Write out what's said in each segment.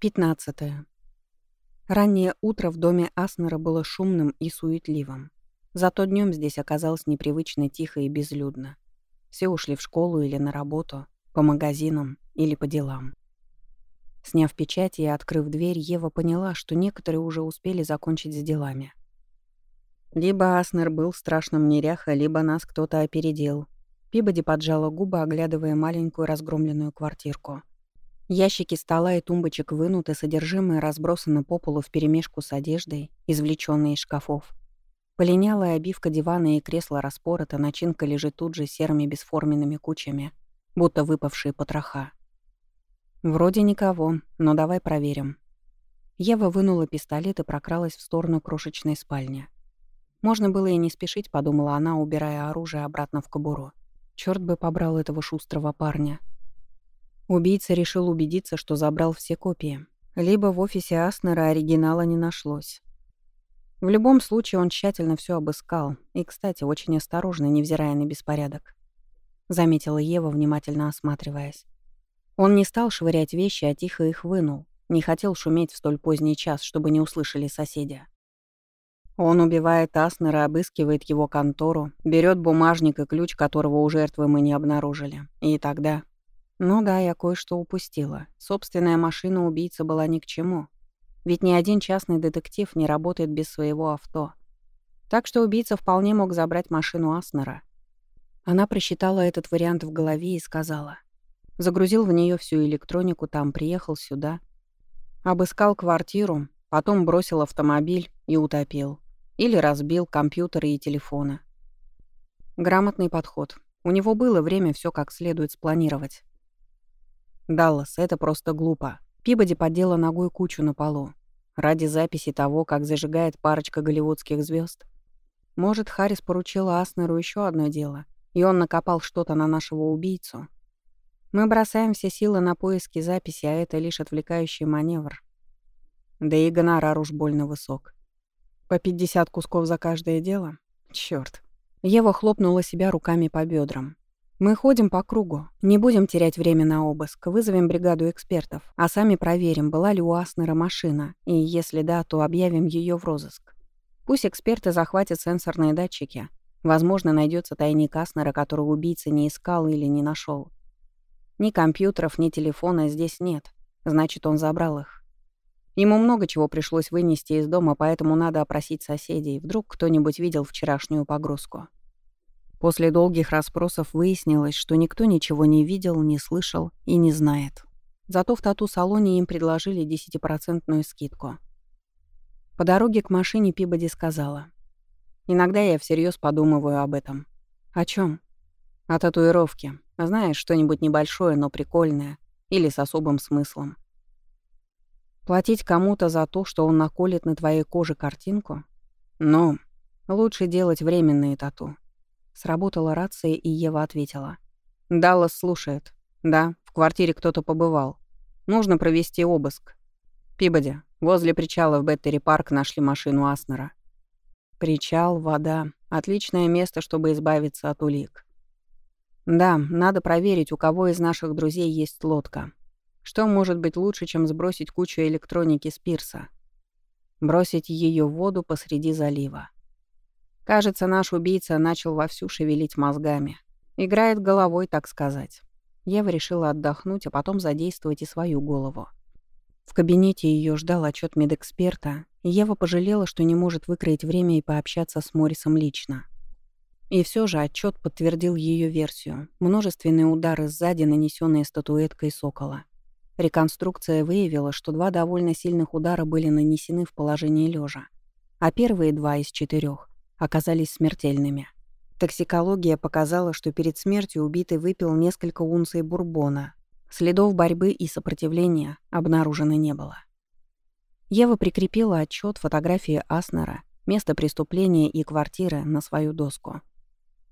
15. Раннее утро в доме Аснера было шумным и суетливым. Зато днем здесь оказалось непривычно тихо и безлюдно. Все ушли в школу или на работу, по магазинам или по делам. Сняв печать и открыв дверь, Ева поняла, что некоторые уже успели закончить с делами. Либо Аснер был страшным неряха, либо нас кто-то опередил. Пибоди поджала губы, оглядывая маленькую разгромленную квартирку — Ящики стола и тумбочек вынуты, содержимое разбросано по полу вперемешку с одеждой, извлечённой из шкафов. Полинялая обивка дивана и кресла распорота, начинка лежит тут же серыми бесформенными кучами, будто выпавшие потроха. Вроде никого, но давай проверим. Ева вынула пистолет и прокралась в сторону крошечной спальни. Можно было и не спешить, подумала она, убирая оружие обратно в кобуру. Чёрт бы побрал этого шустрого парня. Убийца решил убедиться, что забрал все копии. Либо в офисе Аснера оригинала не нашлось. В любом случае он тщательно все обыскал. И, кстати, очень осторожно, невзирая на беспорядок. Заметила Ева, внимательно осматриваясь. Он не стал швырять вещи, а тихо их вынул. Не хотел шуметь в столь поздний час, чтобы не услышали соседи. Он убивает Аснера, обыскивает его контору, берет бумажник и ключ, которого у жертвы мы не обнаружили. И тогда... Ну да, я кое-что упустила. Собственная машина убийцы была ни к чему. Ведь ни один частный детектив не работает без своего авто. Так что убийца вполне мог забрать машину Аснера. Она просчитала этот вариант в голове и сказала. Загрузил в нее всю электронику, там приехал сюда. Обыскал квартиру, потом бросил автомобиль и утопил. Или разбил компьютеры и телефоны. Грамотный подход. У него было время все как следует спланировать. «Даллас, это просто глупо». Пибоди поддела ногой кучу на полу. Ради записи того, как зажигает парочка голливудских звезд. Может, Харрис поручила Аснеру еще одно дело, и он накопал что-то на нашего убийцу. Мы бросаем все силы на поиски записи, а это лишь отвлекающий маневр. Да и гонорар уж больно высок. По 50 кусков за каждое дело? Чёрт. Ева хлопнула себя руками по бедрам. Мы ходим по кругу. Не будем терять время на обыск. Вызовем бригаду экспертов, а сами проверим, была ли у Аснера машина, и если да, то объявим ее в розыск. Пусть эксперты захватят сенсорные датчики. Возможно, найдется тайник Аснера, который убийца не искал или не нашел. Ни компьютеров, ни телефона здесь нет. Значит, он забрал их. Ему много чего пришлось вынести из дома, поэтому надо опросить соседей. Вдруг кто-нибудь видел вчерашнюю погрузку. После долгих расспросов выяснилось, что никто ничего не видел, не слышал и не знает. Зато в тату-салоне им предложили 10% скидку. По дороге к машине Пибоди сказала. «Иногда я всерьез подумываю об этом». «О чем? «О татуировке. Знаешь, что-нибудь небольшое, но прикольное. Или с особым смыслом. Платить кому-то за то, что он наколет на твоей коже картинку? Но лучше делать временные тату. Сработала рация, и Ева ответила. «Даллас слушает. Да, в квартире кто-то побывал. Нужно провести обыск. Пибоди, возле причала в Беттери-парк нашли машину Аснера. Причал, вода. Отличное место, чтобы избавиться от улик. Да, надо проверить, у кого из наших друзей есть лодка. Что может быть лучше, чем сбросить кучу электроники с пирса? Бросить ее в воду посреди залива. Кажется, наш убийца начал вовсю шевелить мозгами. Играет головой, так сказать. Ева решила отдохнуть, а потом задействовать и свою голову. В кабинете ее ждал отчет медэксперта, и Ева пожалела, что не может выкроить время и пообщаться с Моррисом лично. И все же отчет подтвердил ее версию. Множественные удары сзади, нанесенные статуэткой сокола. Реконструкция выявила, что два довольно сильных удара были нанесены в положении лежа, а первые два из четырех оказались смертельными. Токсикология показала, что перед смертью убитый выпил несколько унций бурбона. Следов борьбы и сопротивления обнаружено не было. Ева прикрепила отчет фотографии Аснера, место преступления и квартиры на свою доску.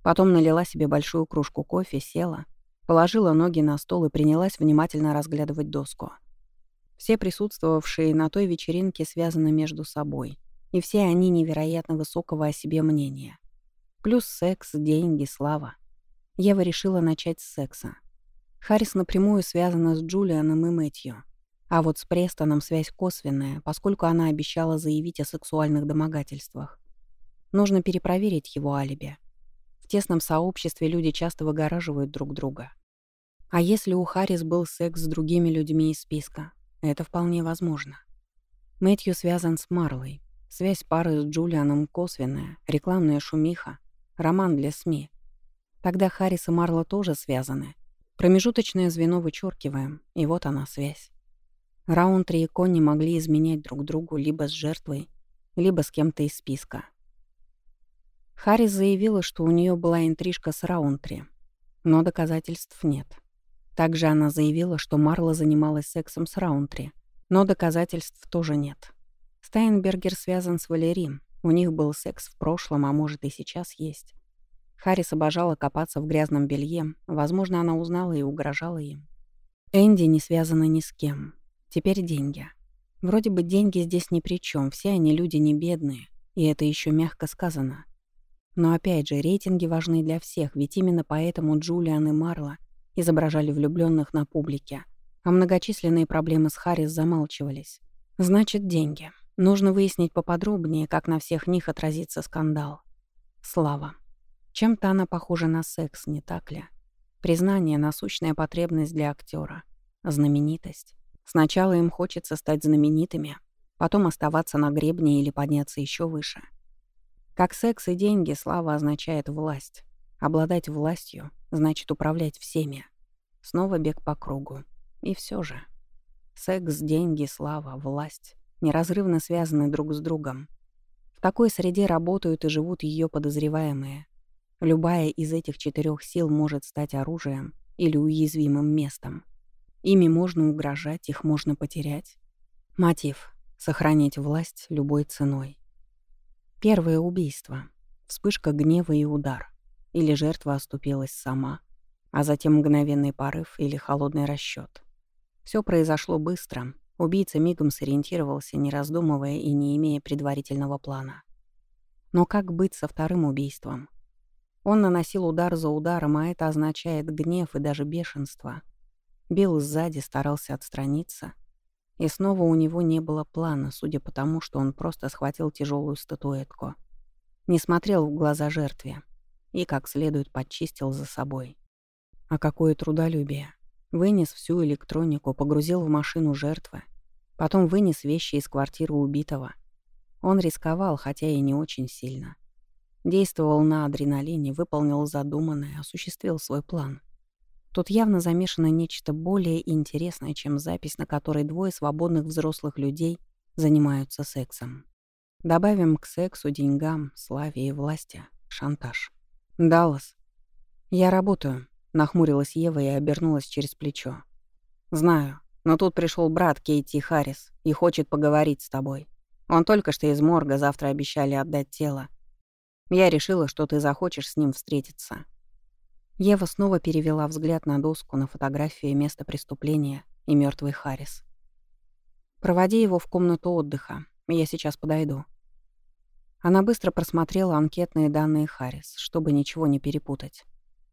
Потом налила себе большую кружку кофе, села, положила ноги на стол и принялась внимательно разглядывать доску. Все присутствовавшие на той вечеринке связаны между собой — и все они невероятно высокого о себе мнения. Плюс секс, деньги, слава. Ева решила начать с секса. Харрис напрямую связана с Джулианом и Мэтью. А вот с Престоном связь косвенная, поскольку она обещала заявить о сексуальных домогательствах. Нужно перепроверить его алиби. В тесном сообществе люди часто выгораживают друг друга. А если у Харрис был секс с другими людьми из списка? Это вполне возможно. Мэтью связан с Марлой. Связь пары с Джулианом косвенная, рекламная шумиха, роман для СМИ. Тогда Харрис и Марла тоже связаны. Промежуточное звено вычеркиваем, и вот она связь. Раунтри и Конни могли изменять друг другу либо с жертвой, либо с кем-то из списка. Харрис заявила, что у нее была интрижка с Раунтри, но доказательств нет. Также она заявила, что Марла занималась сексом с Раунтри, но доказательств тоже нет. Стайнбергер связан с Валерием. У них был секс в прошлом, а может и сейчас есть. Харрис обожала копаться в грязном белье. Возможно, она узнала и угрожала им. Энди не связана ни с кем. Теперь деньги. Вроде бы деньги здесь ни при чем, все они люди не бедные, и это еще мягко сказано. Но опять же, рейтинги важны для всех, ведь именно поэтому Джулиан и Марла изображали влюбленных на публике, а многочисленные проблемы с Харрис замалчивались. Значит, деньги. Нужно выяснить поподробнее, как на всех них отразится скандал. Слава. Чем-то она похожа на секс, не так ли? Признание — насущная потребность для актера. Знаменитость. Сначала им хочется стать знаменитыми, потом оставаться на гребне или подняться еще выше. Как секс и деньги, слава означает власть. Обладать властью значит управлять всеми. Снова бег по кругу. И все же. Секс, деньги, слава, власть неразрывно связаны друг с другом. В такой среде работают и живут ее подозреваемые. Любая из этих четырех сил может стать оружием или уязвимым местом. Ими можно угрожать, их можно потерять. Мотив — сохранить власть любой ценой. Первое убийство. Вспышка гнева и удар. Или жертва оступилась сама, а затем мгновенный порыв или холодный расчет. Все произошло быстро. Убийца мигом сориентировался, не раздумывая и не имея предварительного плана. Но как быть со вторым убийством? Он наносил удар за ударом, а это означает гнев и даже бешенство. Бил сзади, старался отстраниться. И снова у него не было плана, судя по тому, что он просто схватил тяжелую статуэтку. Не смотрел в глаза жертве и как следует подчистил за собой. А какое трудолюбие. Вынес всю электронику, погрузил в машину жертвы, потом вынес вещи из квартиры убитого. Он рисковал, хотя и не очень сильно. Действовал на адреналине, выполнил задуманное, осуществил свой план. Тут явно замешано нечто более интересное, чем запись, на которой двое свободных взрослых людей занимаются сексом. Добавим к сексу, деньгам, славе и власти шантаж. «Даллас». «Я работаю», Нахмурилась Ева и обернулась через плечо. «Знаю, но тут пришел брат Кейти Харрис и хочет поговорить с тобой. Он только что из морга, завтра обещали отдать тело. Я решила, что ты захочешь с ним встретиться». Ева снова перевела взгляд на доску, на фотографию места преступления и мертвый Харрис. «Проводи его в комнату отдыха. Я сейчас подойду». Она быстро просмотрела анкетные данные Харрис, чтобы ничего не перепутать.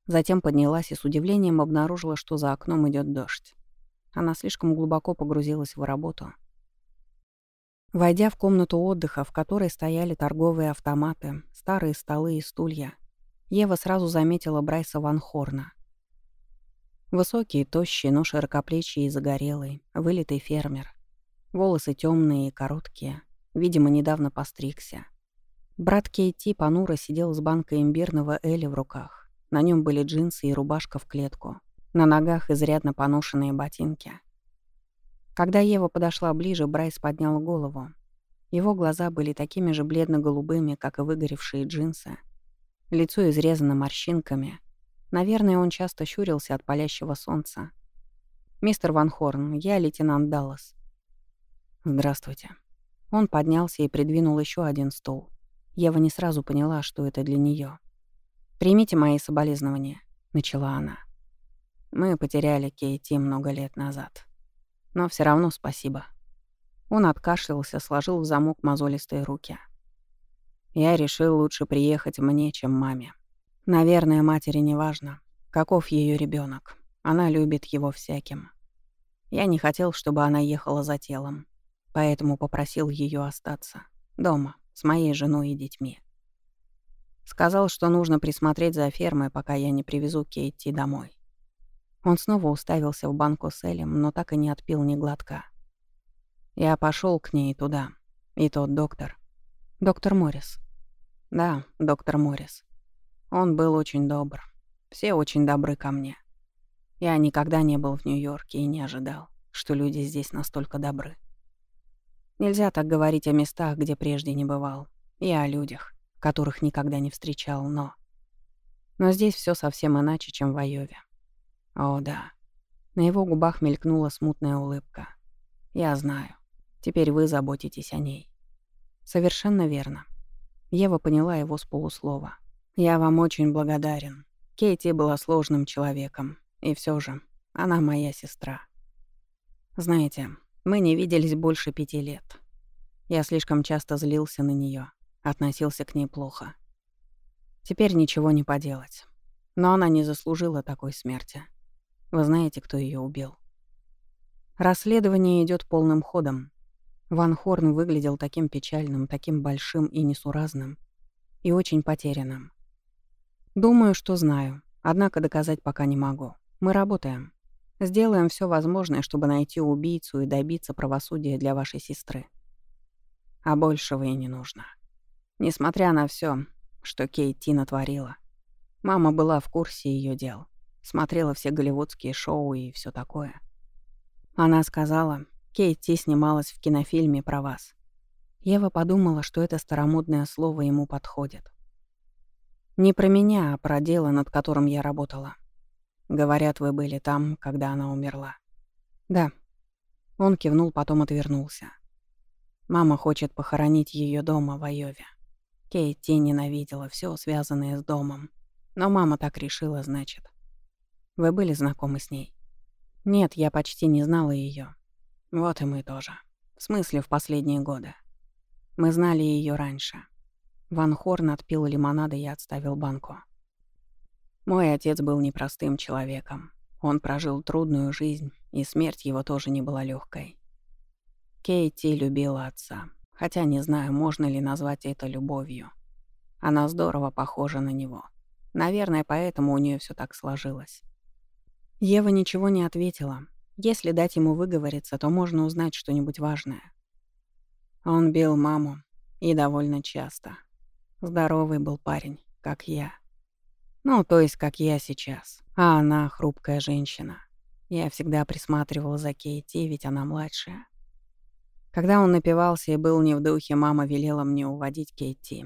Затем поднялась и с удивлением обнаружила, что за окном идет дождь. Она слишком глубоко погрузилась в работу. Войдя в комнату отдыха, в которой стояли торговые автоматы, старые столы и стулья, Ева сразу заметила Брайса Ван Хорна. Высокий, тощий, но широкоплечий и загорелый, вылитый фермер. Волосы темные и короткие, видимо, недавно постригся. Брат Кейти понуро сидел с банкой имбирного Эли в руках. На нем были джинсы и рубашка в клетку. На ногах изрядно поношенные ботинки. Когда Ева подошла ближе, Брайс поднял голову. Его глаза были такими же бледно-голубыми, как и выгоревшие джинсы. Лицо изрезано морщинками. Наверное, он часто щурился от палящего солнца. «Мистер Ван Хорн, я лейтенант Даллас». «Здравствуйте». Он поднялся и придвинул еще один стул. Ева не сразу поняла, что это для нее. «Примите мои соболезнования», — начала она. «Мы потеряли Кейти много лет назад. Но все равно спасибо». Он откашлялся, сложил в замок мозолистые руки. «Я решил лучше приехать мне, чем маме. Наверное, матери не важно, каков ее ребенок. Она любит его всяким. Я не хотел, чтобы она ехала за телом, поэтому попросил ее остаться. Дома, с моей женой и детьми. Сказал, что нужно присмотреть за фермой, пока я не привезу Кейти домой. Он снова уставился в банку с Элем, но так и не отпил ни глотка. Я пошел к ней туда. И тот доктор. Доктор Моррис. Да, доктор Моррис. Он был очень добр. Все очень добры ко мне. Я никогда не был в Нью-Йорке и не ожидал, что люди здесь настолько добры. Нельзя так говорить о местах, где прежде не бывал, и о людях, которых никогда не встречал, но... Но здесь все совсем иначе, чем в Айове. О, да. На его губах мелькнула смутная улыбка. Я знаю. Теперь вы заботитесь о ней. Совершенно верно. Ева поняла его с полуслова. Я вам очень благодарен. Кейти была сложным человеком, и все же она моя сестра. Знаете, мы не виделись больше пяти лет. Я слишком часто злился на нее, относился к ней плохо. Теперь ничего не поделать. Но она не заслужила такой смерти. Вы знаете, кто ее убил? Расследование идет полным ходом. Ван Хорн выглядел таким печальным, таким большим и несуразным, и очень потерянным. Думаю, что знаю, однако доказать пока не могу. Мы работаем. Сделаем все возможное, чтобы найти убийцу и добиться правосудия для вашей сестры. А большего и не нужно. Несмотря на все, что Кейти натворила, мама была в курсе ее дел, смотрела все голливудские шоу и все такое. Она сказала, Кейти снималась в кинофильме про вас. Ева подумала, что это старомодное слово ему подходит. Не про меня, а про дело, над которым я работала. Говорят, вы были там, когда она умерла. Да. Он кивнул, потом отвернулся. Мама хочет похоронить ее дома в Айове. Кейти ненавидела все, связанное с домом. Но мама так решила, значит. Вы были знакомы с ней? Нет, я почти не знала ее. Вот и мы тоже. В смысле, в последние годы. Мы знали ее раньше. Ван Хорн отпил лимонада и отставил банку. Мой отец был непростым человеком. Он прожил трудную жизнь, и смерть его тоже не была легкой. Кейти любила отца, хотя не знаю, можно ли назвать это любовью. Она здорово похожа на него. Наверное, поэтому у нее все так сложилось. Ева ничего не ответила. Если дать ему выговориться, то можно узнать что-нибудь важное. Он бил маму, и довольно часто. Здоровый был парень, как я. Ну, то есть, как я сейчас. А она хрупкая женщина. Я всегда присматривал за Кейти, ведь она младшая. Когда он напивался и был не в духе, мама велела мне уводить Кейти.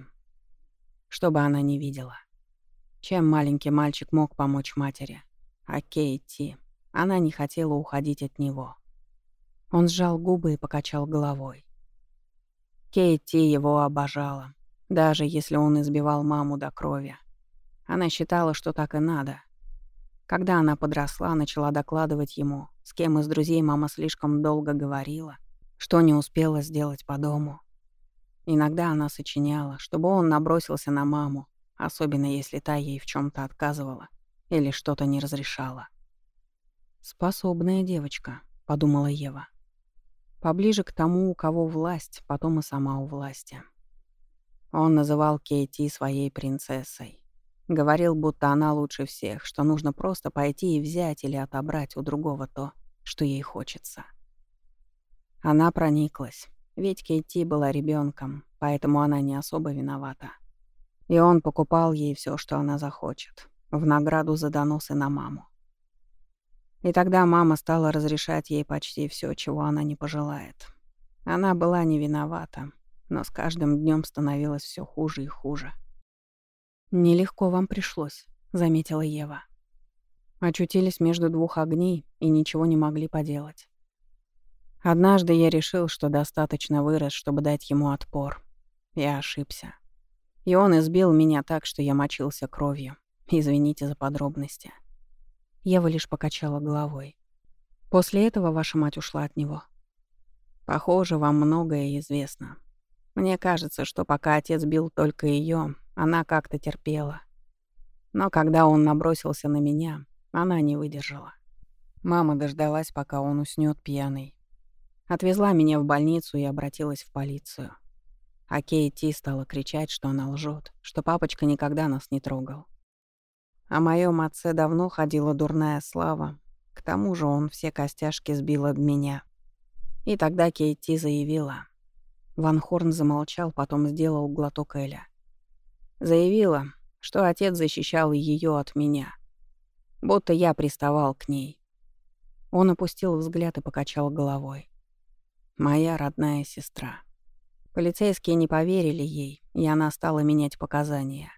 Чтобы она не видела. Чем маленький мальчик мог помочь матери? А Кейти... Она не хотела уходить от него. Он сжал губы и покачал головой. Кейти его обожала, даже если он избивал маму до крови. Она считала, что так и надо. Когда она подросла, начала докладывать ему, с кем из друзей мама слишком долго говорила, что не успела сделать по дому. Иногда она сочиняла, чтобы он набросился на маму, особенно если та ей в чем то отказывала или что-то не разрешала. «Способная девочка», — подумала Ева. Поближе к тому, у кого власть, потом и сама у власти. Он называл Кейти своей принцессой. Говорил, будто она лучше всех, что нужно просто пойти и взять или отобрать у другого то, что ей хочется. Она прониклась, ведь Кейти была ребенком, поэтому она не особо виновата. И он покупал ей все, что она захочет, в награду за доносы на маму. И тогда мама стала разрешать ей почти все, чего она не пожелает. Она была не виновата, но с каждым днем становилось все хуже и хуже. «Нелегко вам пришлось», — заметила Ева. Очутились между двух огней и ничего не могли поделать. Однажды я решил, что достаточно вырос, чтобы дать ему отпор. Я ошибся. И он избил меня так, что я мочился кровью. Извините за подробности. Ева лишь покачала головой. После этого ваша мать ушла от него. Похоже, вам многое известно. Мне кажется, что пока отец бил только ее, она как-то терпела. Но когда он набросился на меня, она не выдержала. Мама дождалась, пока он уснет пьяный. Отвезла меня в больницу и обратилась в полицию. А Кейти стала кричать, что она лжет, что папочка никогда нас не трогал. О моем отце давно ходила дурная слава. К тому же он все костяшки сбил об меня. И тогда Кейти заявила. Ван Хорн замолчал, потом сделал глоток Эля. Заявила, что отец защищал ее от меня. Будто я приставал к ней. Он опустил взгляд и покачал головой. Моя родная сестра. Полицейские не поверили ей, и она стала менять показания.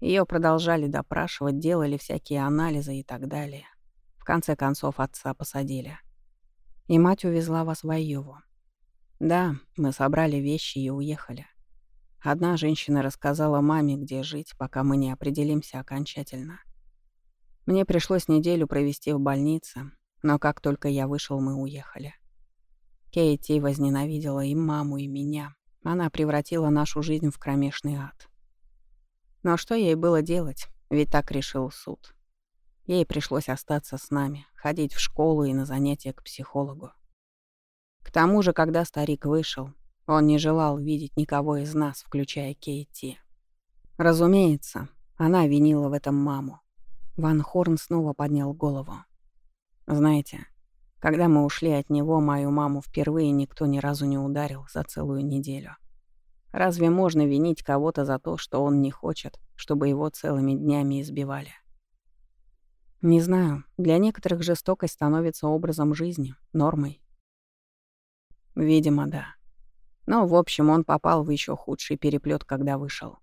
Ее продолжали допрашивать, делали всякие анализы и так далее. В конце концов, отца посадили. И мать увезла вас в Айову. Да, мы собрали вещи и уехали. Одна женщина рассказала маме, где жить, пока мы не определимся окончательно. Мне пришлось неделю провести в больнице, но как только я вышел, мы уехали. Кейти возненавидела и маму, и меня. Она превратила нашу жизнь в кромешный ад. Но что ей было делать? Ведь так решил суд. Ей пришлось остаться с нами, ходить в школу и на занятия к психологу. К тому же, когда старик вышел, он не желал видеть никого из нас, включая Кейти. Разумеется, она винила в этом маму. Ван Хорн снова поднял голову. Знаете, когда мы ушли от него, мою маму впервые никто ни разу не ударил за целую неделю. Разве можно винить кого-то за то, что он не хочет, чтобы его целыми днями избивали? Не знаю, для некоторых жестокость становится образом жизни, нормой. Видимо, да. Но, в общем, он попал в еще худший переплет, когда вышел.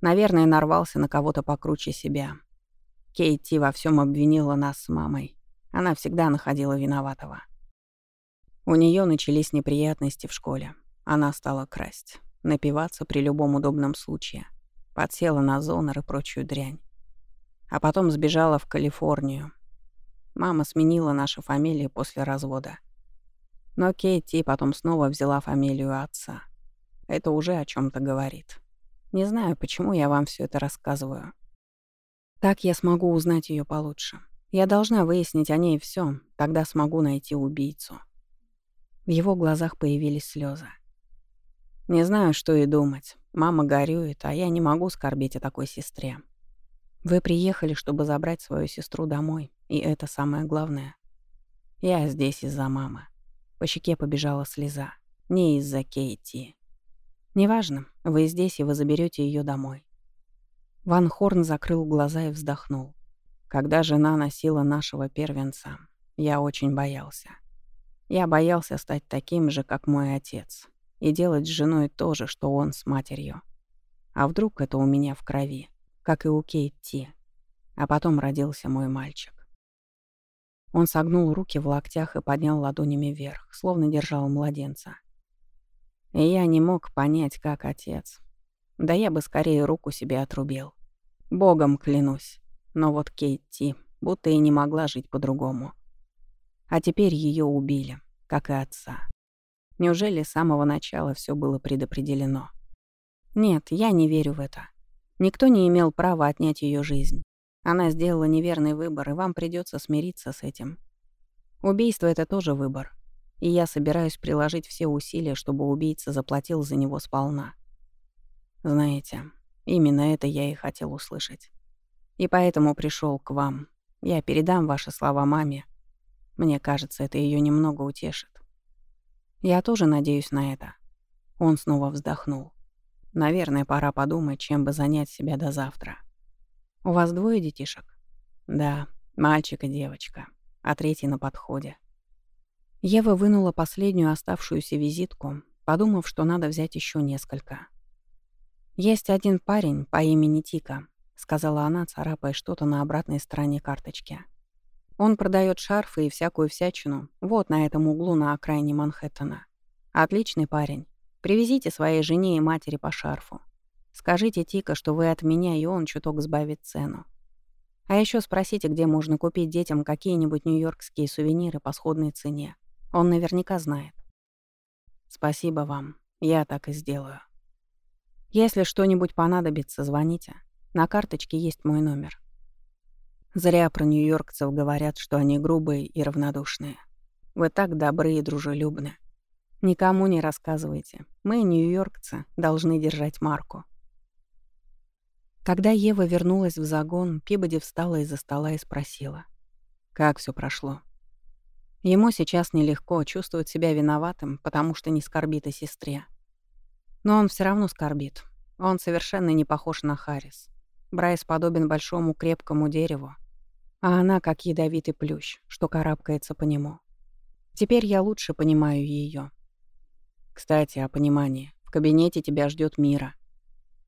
Наверное, нарвался на кого-то покруче себя. Кейти во всем обвинила нас с мамой. Она всегда находила виноватого. У нее начались неприятности в школе. Она стала красть, напиваться при любом удобном случае. Подсела на зонер и прочую дрянь. А потом сбежала в Калифорнию. Мама сменила наши фамилии после развода. Но Кейти потом снова взяла фамилию отца. Это уже о чем то говорит. Не знаю, почему я вам все это рассказываю. Так я смогу узнать ее получше. Я должна выяснить о ней все, тогда смогу найти убийцу. В его глазах появились слезы. Не знаю, что и думать. Мама горюет, а я не могу скорбеть о такой сестре. Вы приехали, чтобы забрать свою сестру домой, и это самое главное. Я здесь из-за мамы. По щеке побежала слеза. Не из-за Кейти. Неважно, вы здесь, и вы заберете ее домой. Ван Хорн закрыл глаза и вздохнул. Когда жена носила нашего первенца, я очень боялся. Я боялся стать таким же, как мой отец, и делать с женой то же, что он с матерью. А вдруг это у меня в крови, как и у Кейти. А потом родился мой мальчик. Он согнул руки в локтях и поднял ладонями вверх, словно держал младенца. И я не мог понять, как отец. Да я бы скорее руку себе отрубил. Богом клянусь. Но вот Кейти будто и не могла жить по-другому. А теперь ее убили, как и отца. Неужели с самого начала все было предопределено? Нет, я не верю в это. Никто не имел права отнять ее жизнь. Она сделала неверный выбор, и вам придется смириться с этим. Убийство — это тоже выбор. И я собираюсь приложить все усилия, чтобы убийца заплатил за него сполна. Знаете, именно это я и хотел услышать. И поэтому пришел к вам. Я передам ваши слова маме. Мне кажется, это ее немного утешит. Я тоже надеюсь на это. Он снова вздохнул. Наверное, пора подумать, чем бы занять себя до завтра. У вас двое детишек? Да, мальчик и девочка, а третий на подходе. Ева вынула последнюю оставшуюся визитку, подумав, что надо взять еще несколько. Есть один парень по имени Тика, сказала она, царапая что-то на обратной стороне карточки. Он продает шарфы и всякую всячину вот на этом углу на окраине Манхэттена. Отличный парень. Привезите своей жене и матери по шарфу. Скажите Тика, что вы от меня, и он чуток сбавит цену. А еще спросите, где можно купить детям какие-нибудь нью-йоркские сувениры по сходной цене. Он наверняка знает. Спасибо вам. Я так и сделаю. Если что-нибудь понадобится, звоните. На карточке есть мой номер. Зря про нью-йоркцев говорят, что они грубые и равнодушные. Вы так добры и дружелюбны. Никому не рассказывайте. Мы, нью-йоркцы, должны держать марку. Когда Ева вернулась в загон, Пибоди встала из-за стола и спросила. Как все прошло? Ему сейчас нелегко чувствовать себя виноватым, потому что не скорбит о сестре. Но он все равно скорбит. Он совершенно не похож на Харрис. Брайс подобен большому крепкому дереву, а она как ядовитый плющ, что карабкается по нему. Теперь я лучше понимаю ее. Кстати, о понимании. В кабинете тебя ждет Мира.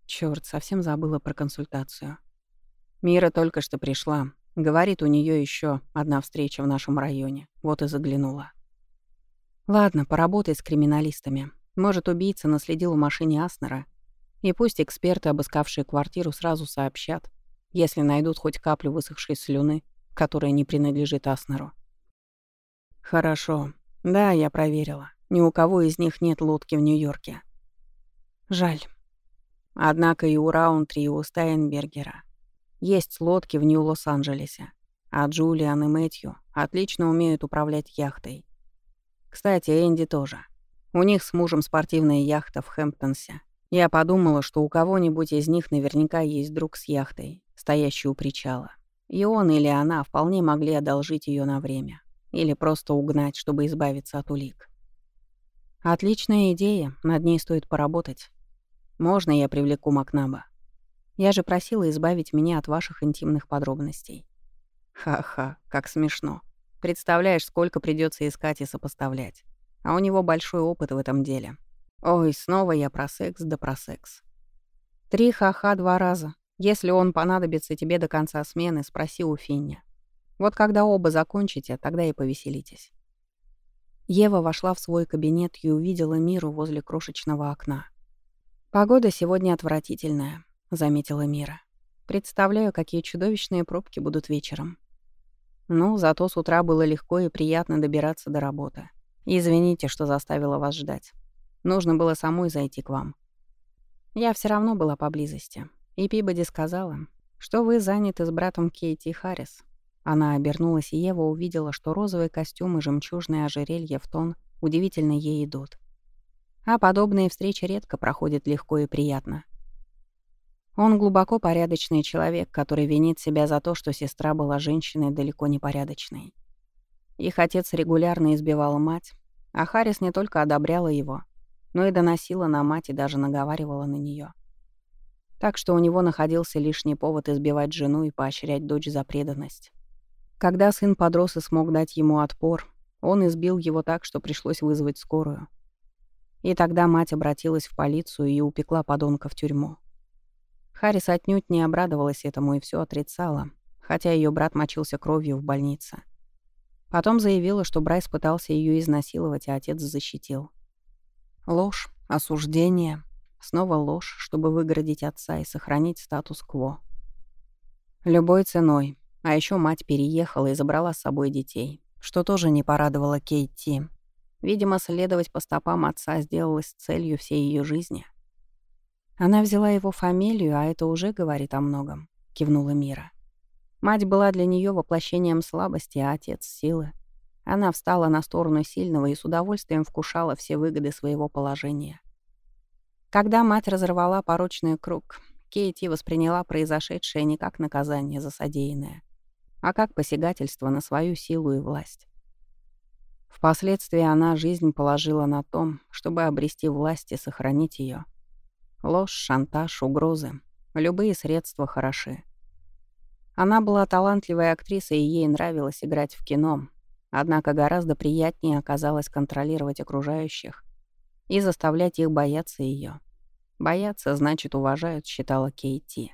Черт, совсем забыла про консультацию. Мира только что пришла. Говорит, у нее еще одна встреча в нашем районе. Вот и заглянула. Ладно, поработай с криминалистами. Может, убийца наследил в машине Аснера и пусть эксперты, обыскавшие квартиру, сразу сообщат, если найдут хоть каплю высохшей слюны, которая не принадлежит Аснеру. Хорошо. Да, я проверила. Ни у кого из них нет лодки в Нью-Йорке. Жаль. Однако и у Раунтри, и у Стайнбергера есть лодки в Нью-Лос-Анджелесе, а Джулиан и Мэтью отлично умеют управлять яхтой. Кстати, Энди тоже. У них с мужем спортивная яхта в Хэмптонсе, я подумала, что у кого-нибудь из них наверняка есть друг с яхтой, стоящий у причала. И он или она вполне могли одолжить ее на время. Или просто угнать, чтобы избавиться от улик. Отличная идея, над ней стоит поработать. Можно я привлеку Макнаба? Я же просила избавить меня от ваших интимных подробностей. Ха-ха, как смешно. Представляешь, сколько придется искать и сопоставлять. А у него большой опыт в этом деле. Ой, снова я про секс да про секс. Три ха-ха два раза. Если он понадобится тебе до конца смены, спроси у Финни. Вот когда оба закончите, тогда и повеселитесь. Ева вошла в свой кабинет и увидела Миру возле крошечного окна. «Погода сегодня отвратительная», — заметила Мира. «Представляю, какие чудовищные пробки будут вечером». «Ну, зато с утра было легко и приятно добираться до работы. Извините, что заставила вас ждать». Нужно было самой зайти к вам. Я все равно была поблизости. И Пибоди сказала, что вы заняты с братом Кейти Харрис. Она обернулась, и Ева увидела, что розовый костюм и жемчужное ожерелье в тон удивительно ей идут. А подобные встречи редко проходят легко и приятно. Он глубоко порядочный человек, который винит себя за то, что сестра была женщиной далеко не порядочной. Их отец регулярно избивал мать, а Харрис не только одобряла его, но и доносила на мать и даже наговаривала на нее. Так что у него находился лишний повод избивать жену и поощрять дочь за преданность. Когда сын подрос и смог дать ему отпор, он избил его так, что пришлось вызвать скорую. И тогда мать обратилась в полицию и упекла подонка в тюрьму. Харрис отнюдь не обрадовалась этому и все отрицала, хотя ее брат мочился кровью в больнице. Потом заявила, что Брайс пытался ее изнасиловать, а отец защитил. Ложь, осуждение, снова ложь, чтобы выгородить отца и сохранить статус-кво. Любой ценой. А еще мать переехала и забрала с собой детей, что тоже не порадовало Кейти. Видимо, следовать по стопам отца сделалось целью всей ее жизни. Она взяла его фамилию, а это уже говорит о многом, кивнула Мира. Мать была для нее воплощением слабости, а отец — силы. Она встала на сторону сильного и с удовольствием вкушала все выгоды своего положения. Когда мать разорвала порочный круг, Кейти восприняла произошедшее не как наказание за содеянное, а как посягательство на свою силу и власть. Впоследствии она жизнь положила на том, чтобы обрести власть и сохранить ее. Ложь, шантаж, угрозы — любые средства хороши. Она была талантливой актрисой, и ей нравилось играть в кино, Однако гораздо приятнее оказалось контролировать окружающих и заставлять их бояться ее. Бояться значит уважают, считала Кейти.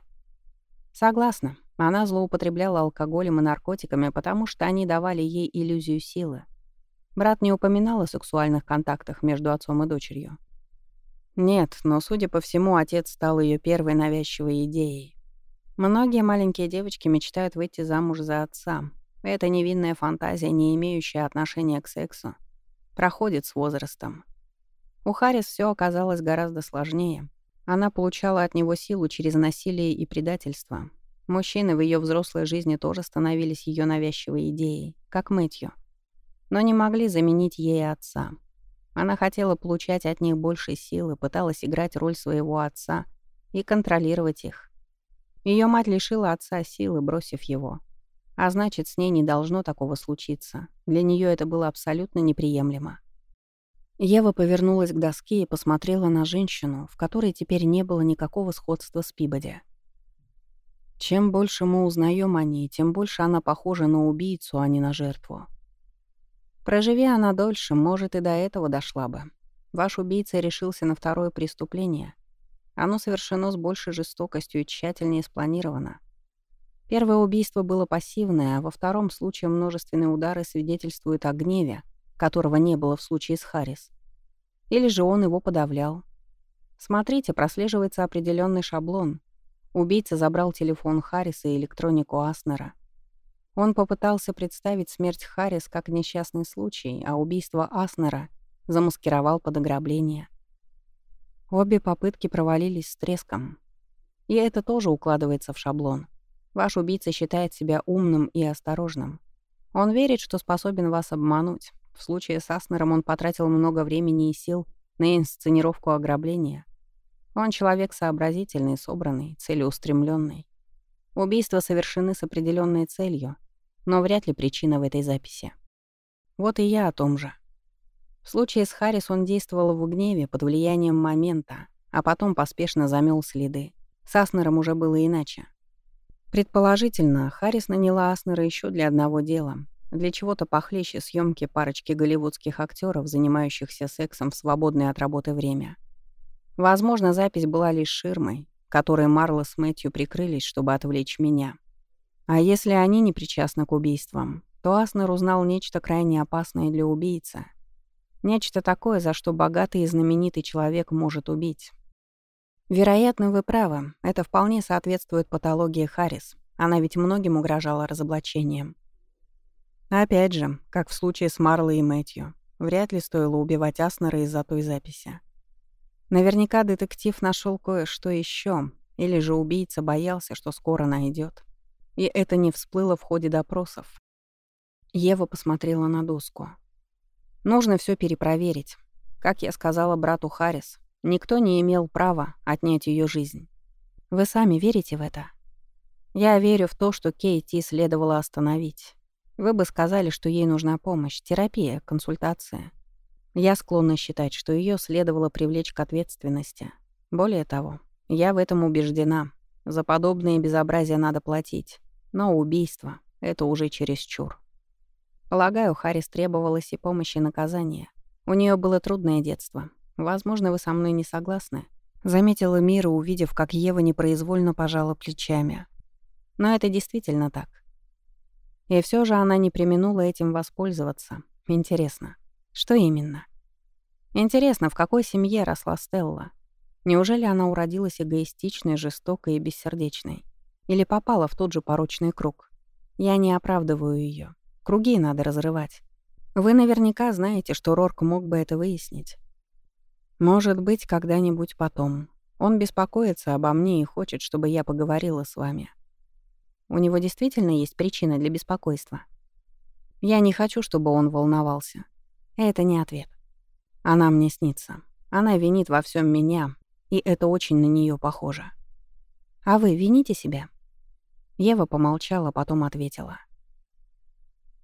Согласна, она злоупотребляла алкоголем и наркотиками, потому что они давали ей иллюзию силы. Брат не упоминал о сексуальных контактах между отцом и дочерью. Нет, но, судя по всему, отец стал ее первой навязчивой идеей. Многие маленькие девочки мечтают выйти замуж за отца, эта невинная фантазия, не имеющая отношения к сексу, проходит с возрастом. У Харрис все оказалось гораздо сложнее. Она получала от него силу через насилие и предательство. Мужчины в ее взрослой жизни тоже становились ее навязчивой идеей, как Мэтью. Но не могли заменить ей отца. Она хотела получать от них больше силы, пыталась играть роль своего отца и контролировать их. Ее мать лишила отца силы, бросив его. А значит, с ней не должно такого случиться. Для нее это было абсолютно неприемлемо. Ева повернулась к доске и посмотрела на женщину, в которой теперь не было никакого сходства с Пибоди. Чем больше мы узнаем о ней, тем больше она похожа на убийцу, а не на жертву. Проживи она дольше, может, и до этого дошла бы. Ваш убийца решился на второе преступление. Оно совершено с большей жестокостью и тщательнее спланировано. Первое убийство было пассивное, а во втором случае множественные удары свидетельствуют о гневе, которого не было в случае с Харрис. Или же он его подавлял. Смотрите, прослеживается определенный шаблон, Убийца забрал телефон Харриса и электронику Аснера. Он попытался представить смерть Харрис как несчастный случай, а убийство Аснера замаскировал под ограбление. Обе попытки провалились с треском. И это тоже укладывается в шаблон. Ваш убийца считает себя умным и осторожным. Он верит, что способен вас обмануть. В случае с Аснером он потратил много времени и сил на инсценировку ограбления. Он человек сообразительный, собранный, целеустремленный. Убийства совершены с определенной целью, но вряд ли причина в этой записи. Вот и я о том же. В случае с Харрис он действовал в гневе под влиянием момента, а потом поспешно замел следы. С Аснером уже было иначе. Предположительно, Харрис наняла Аснера еще для одного дела, для чего-то похлеще съемки парочки голливудских актеров, занимающихся сексом в свободное от работы время — Возможно, запись была лишь ширмой, которой Марла с Мэтью прикрылись, чтобы отвлечь меня. А если они не причастны к убийствам, то Аснер узнал нечто крайне опасное для убийцы. Нечто такое, за что богатый и знаменитый человек может убить. Вероятно, вы правы. Это вполне соответствует патологии Харрис. Она ведь многим угрожала разоблачением. Опять же, как в случае с Марлой и Мэтью, вряд ли стоило убивать Аснера из-за той записи. Наверняка детектив нашел кое-что еще, или же убийца боялся, что скоро найдет. И это не всплыло в ходе допросов. Ева посмотрела на доску. Нужно все перепроверить. Как я сказала брату Харрис, никто не имел права отнять ее жизнь. Вы сами верите в это? Я верю в то, что Кейти следовало остановить. Вы бы сказали, что ей нужна помощь, терапия, консультация. Я склонна считать, что ее следовало привлечь к ответственности. Более того, я в этом убеждена. За подобные безобразия надо платить. Но убийство — это уже чересчур. Полагаю, Харрис требовалась и помощь, и наказание. У нее было трудное детство. Возможно, вы со мной не согласны. Заметила Мира, увидев, как Ева непроизвольно пожала плечами. Но это действительно так. И все же она не применула этим воспользоваться. Интересно, что именно? Интересно, в какой семье росла Стелла? Неужели она уродилась эгоистичной, жестокой и бессердечной? Или попала в тот же порочный круг? Я не оправдываю ее. Круги надо разрывать. Вы наверняка знаете, что Рорк мог бы это выяснить. Может быть, когда-нибудь потом. Он беспокоится обо мне и хочет, чтобы я поговорила с вами. У него действительно есть причина для беспокойства. Я не хочу, чтобы он волновался. Это не ответ. Она мне снится. Она винит во всем меня, и это очень на нее похоже. А вы вините себя? Ева помолчала, потом ответила.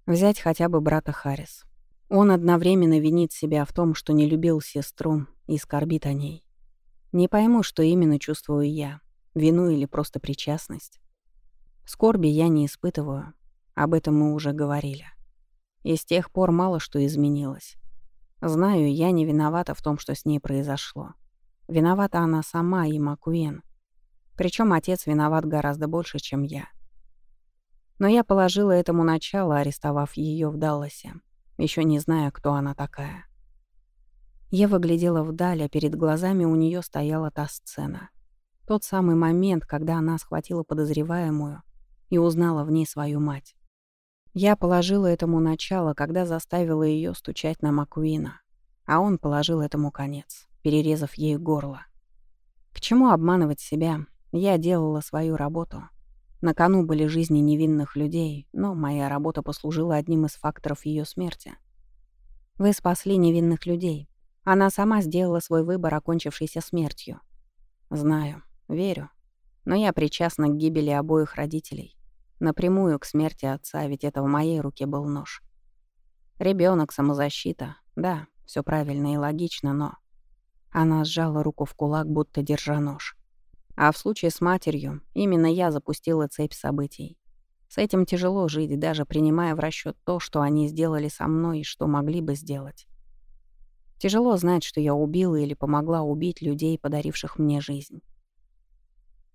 Взять хотя бы брата Харрис. Он одновременно винит себя в том, что не любил сестру и скорбит о ней. Не пойму, что именно чувствую я, вину или просто причастность. Скорби я не испытываю, об этом мы уже говорили. И с тех пор мало что изменилось. Знаю, я не виновата в том, что с ней произошло. Виновата она сама и Макуэн. Причем отец виноват гораздо больше, чем я. Но я положила этому начало, арестовав ее в Далласе, еще не зная, кто она такая. Я выглядела вдаль, а перед глазами у нее стояла та сцена. Тот самый момент, когда она схватила подозреваемую и узнала в ней свою мать. Я положила этому начало, когда заставила ее стучать на Макуина, а он положил этому конец, перерезав ей горло. К чему обманывать себя? Я делала свою работу. На кону были жизни невинных людей, но моя работа послужила одним из факторов ее смерти. Вы спасли невинных людей. Она сама сделала свой выбор, окончившийся смертью. Знаю, верю. Но я причастна к гибели обоих родителей. Напрямую к смерти отца, ведь это в моей руке был нож. Ребенок, самозащита. Да, все правильно и логично, но... Она сжала руку в кулак, будто держа нож. А в случае с матерью, именно я запустила цепь событий. С этим тяжело жить, даже принимая в расчет то, что они сделали со мной и что могли бы сделать. Тяжело знать, что я убила или помогла убить людей, подаривших мне жизнь.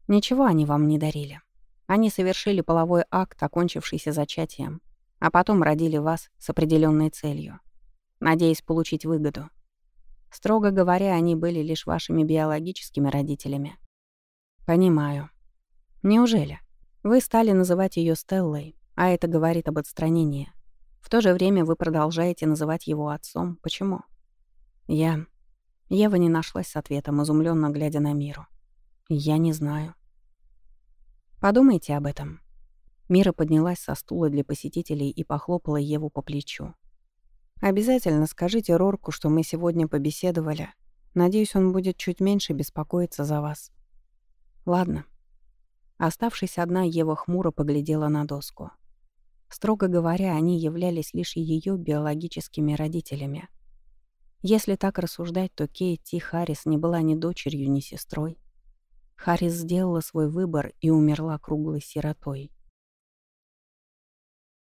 Ничего они вам не дарили. Они совершили половой акт, окончившийся зачатием, а потом родили вас с определенной целью, надеясь получить выгоду. Строго говоря, они были лишь вашими биологическими родителями. Понимаю. Неужели? Вы стали называть ее Стеллой, а это говорит об отстранении. В то же время вы продолжаете называть его отцом. Почему? Я... Ева не нашлась с ответом, изумленно глядя на Миру. Я не знаю. Подумайте об этом. Мира поднялась со стула для посетителей и похлопала Еву по плечу. «Обязательно скажите Рорку, что мы сегодня побеседовали. Надеюсь, он будет чуть меньше беспокоиться за вас». «Ладно». Оставшись одна, Ева хмуро поглядела на доску. Строго говоря, они являлись лишь ее биологическими родителями. Если так рассуждать, то Кейти Харрис не была ни дочерью, ни сестрой. Харрис сделала свой выбор и умерла круглой сиротой.